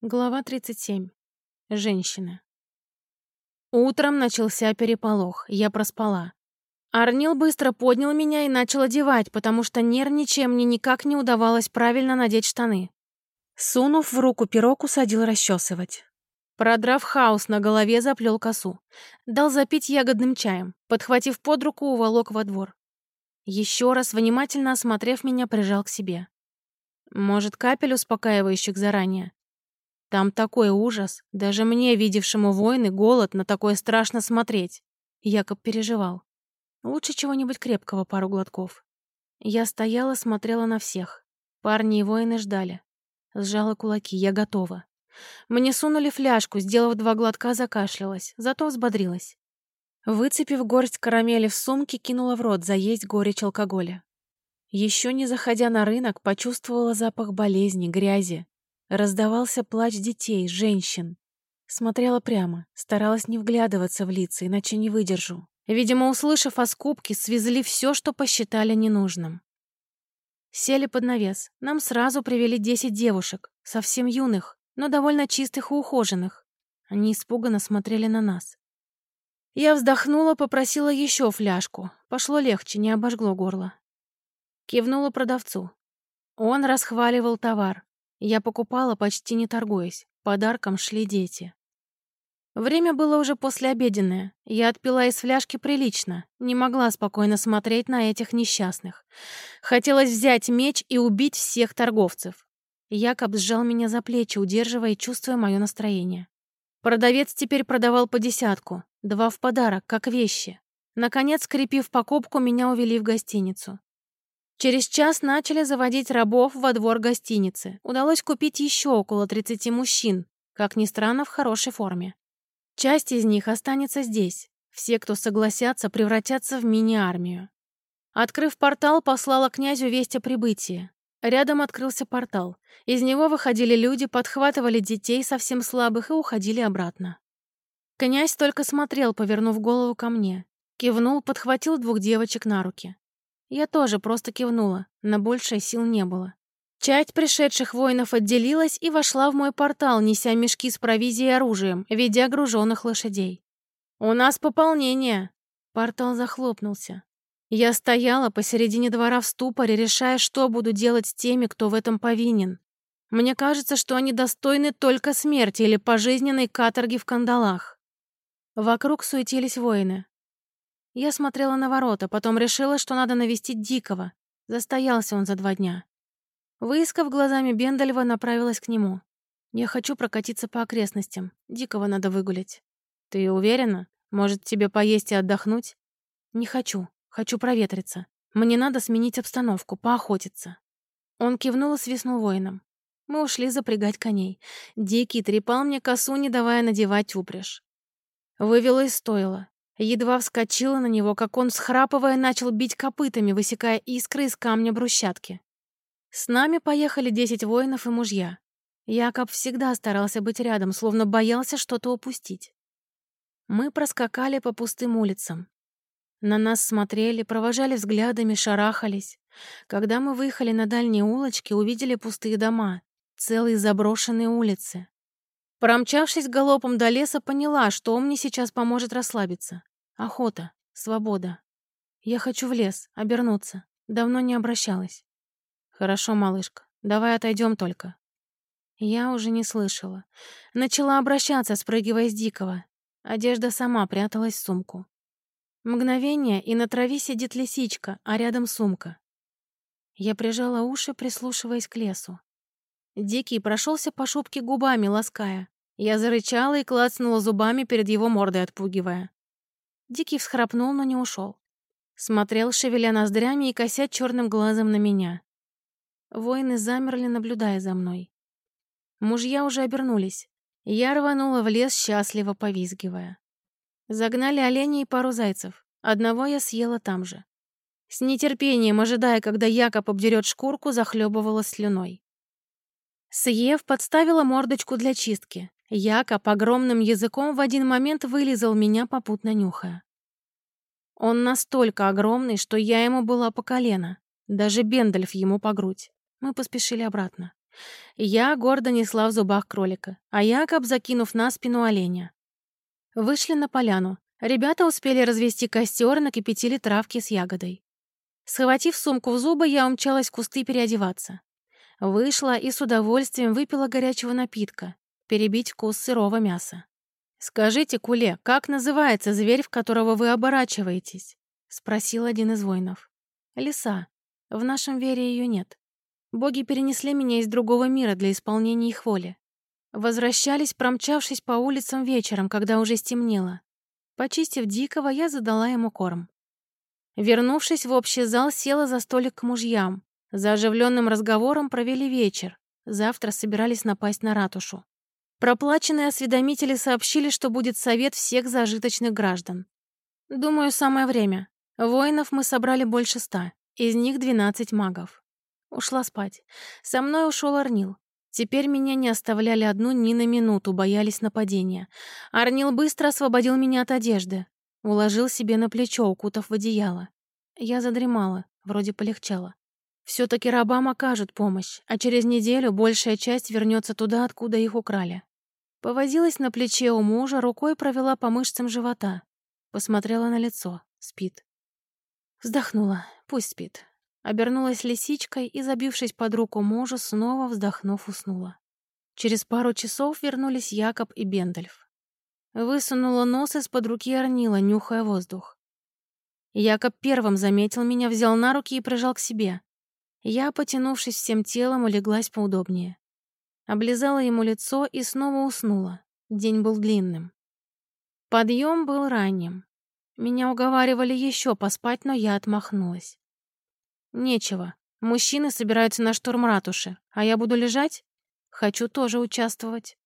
Глава 37. Женщина. Утром начался переполох, я проспала. Арнил быстро поднял меня и начал одевать, потому что, нервничая, мне никак не удавалось правильно надеть штаны. Сунув в руку пирог, усадил расчесывать. Продрав хаос на голове, заплел косу. Дал запить ягодным чаем, подхватив под руку, уволок во двор. Еще раз, внимательно осмотрев меня, прижал к себе. Может, капель успокаивающих заранее? Там такой ужас. Даже мне, видевшему войны, голод, на такое страшно смотреть. Якоб переживал. Лучше чего-нибудь крепкого пару глотков. Я стояла, смотрела на всех. Парни и воины ждали. Сжала кулаки, я готова. Мне сунули фляжку, сделав два глотка, закашлялась, зато взбодрилась. Выцепив горсть карамели в сумке, кинула в рот заесть горечь алкоголя. Еще не заходя на рынок, почувствовала запах болезни, грязи, Раздавался плач детей, женщин. Смотрела прямо, старалась не вглядываться в лица, иначе не выдержу. Видимо, услышав о скупке, свезли все, что посчитали ненужным. Сели под навес. Нам сразу привели десять девушек, совсем юных, но довольно чистых и ухоженных. Они испуганно смотрели на нас. Я вздохнула, попросила еще фляжку. Пошло легче, не обожгло горло. Кивнула продавцу. Он расхваливал товар. Я покупала, почти не торгуясь. Подарком шли дети. Время было уже послеобеденное. Я отпила из фляжки прилично. Не могла спокойно смотреть на этих несчастных. Хотелось взять меч и убить всех торговцев. Якоб сжал меня за плечи, удерживая и чувствуя мое настроение. Продавец теперь продавал по десятку. Два в подарок, как вещи. Наконец, скрепив покупку, меня увели в гостиницу. Через час начали заводить рабов во двор гостиницы. Удалось купить еще около 30 мужчин, как ни странно, в хорошей форме. Часть из них останется здесь. Все, кто согласятся, превратятся в мини-армию. Открыв портал, послала князю весть о прибытии. Рядом открылся портал. Из него выходили люди, подхватывали детей совсем слабых и уходили обратно. Князь только смотрел, повернув голову ко мне. Кивнул, подхватил двух девочек на руки. Я тоже просто кивнула, на большее сил не было. Часть пришедших воинов отделилась и вошла в мой портал, неся мешки с провизией и оружием, ведя груженных лошадей. «У нас пополнение!» Портал захлопнулся. Я стояла посередине двора в ступоре, решая, что буду делать с теми, кто в этом повинен. Мне кажется, что они достойны только смерти или пожизненной каторги в кандалах. Вокруг суетились воины. Я смотрела на ворота, потом решила, что надо навестить Дикого. Застоялся он за два дня. Выискав глазами Бендальва, направилась к нему. Я хочу прокатиться по окрестностям. Дикого надо выгулять. Ты уверена? Может, тебе поесть и отдохнуть? Не хочу. Хочу проветриться. Мне надо сменить обстановку, поохотиться. Он кивнул и свистнул воинам. Мы ушли запрягать коней. Дикий трепал мне косу, не давая надевать упряжь. Вывела из стойла. Едва вскочила на него, как он, схрапывая, начал бить копытами, высекая искры из камня брусчатки. С нами поехали десять воинов и мужья. Якоб всегда старался быть рядом, словно боялся что-то упустить. Мы проскакали по пустым улицам. На нас смотрели, провожали взглядами, шарахались. Когда мы выехали на дальние улочки, увидели пустые дома, целые заброшенные улицы. Промчавшись галопом до леса, поняла, что мне сейчас поможет расслабиться. Охота, свобода. Я хочу в лес, обернуться. Давно не обращалась. Хорошо, малышка, давай отойдем только. Я уже не слышала. Начала обращаться, спрыгивая с дикого. Одежда сама пряталась в сумку. Мгновение, и на траве сидит лисичка, а рядом сумка. Я прижала уши, прислушиваясь к лесу. Дикий прошелся по шубке губами, лаская. Я зарычала и клацнула зубами перед его мордой, отпугивая. Дикий всхрапнул, но не ушел. Смотрел, шевеля ноздрями и кося черным глазом на меня. Воины замерли, наблюдая за мной. Мужья уже обернулись. Я рванула в лес, счастливо повизгивая. Загнали оленей и пару зайцев. Одного я съела там же. С нетерпением, ожидая, когда Якоб обдерет шкурку, захлебывала слюной. Съев, подставила мордочку для чистки. Якоб огромным языком в один момент вылизал меня, попутно нюхая. Он настолько огромный, что я ему была по колено. Даже Бендальф ему по грудь. Мы поспешили обратно. Я гордо несла в зубах кролика, а Якоб закинув на спину оленя. Вышли на поляну. Ребята успели развести костер и накипятили травки с ягодой. Схватив сумку в зубы, я умчалась в кусты переодеваться. Вышла и с удовольствием выпила горячего напитка, перебить вкус сырого мяса. «Скажите, Куле, как называется зверь, в которого вы оборачиваетесь?» — спросил один из воинов. «Лиса. В нашем вере ее нет. Боги перенесли меня из другого мира для исполнения их воли. Возвращались, промчавшись по улицам вечером, когда уже стемнело. Почистив дикого, я задала ему корм. Вернувшись в общий зал, села за столик к мужьям. За оживленным разговором провели вечер. Завтра собирались напасть на ратушу. Проплаченные осведомители сообщили, что будет совет всех зажиточных граждан. Думаю, самое время. Воинов мы собрали больше ста, из них двенадцать магов. Ушла спать. Со мной ушел Арнил. Теперь меня не оставляли одну ни на минуту, боялись нападения. Арнил быстро освободил меня от одежды. Уложил себе на плечо, укутав в одеяло. Я задремала, вроде полегчало. Все-таки рабам окажут помощь, а через неделю большая часть вернется туда, откуда их украли. Повозилась на плече у мужа, рукой провела по мышцам живота. Посмотрела на лицо. Спит. Вздохнула. Пусть спит. Обернулась лисичкой и, забившись под руку мужа, снова вздохнув, уснула. Через пару часов вернулись Якоб и Бендальф. Высунула нос из-под руки Арнила, нюхая воздух. Якоб первым заметил меня, взял на руки и прижал к себе. Я, потянувшись всем телом, улеглась поудобнее. Облизала ему лицо и снова уснула. День был длинным. Подъем был ранним. Меня уговаривали еще поспать, но я отмахнулась. Нечего. Мужчины собираются на штурм ратуши, а я буду лежать? Хочу тоже участвовать.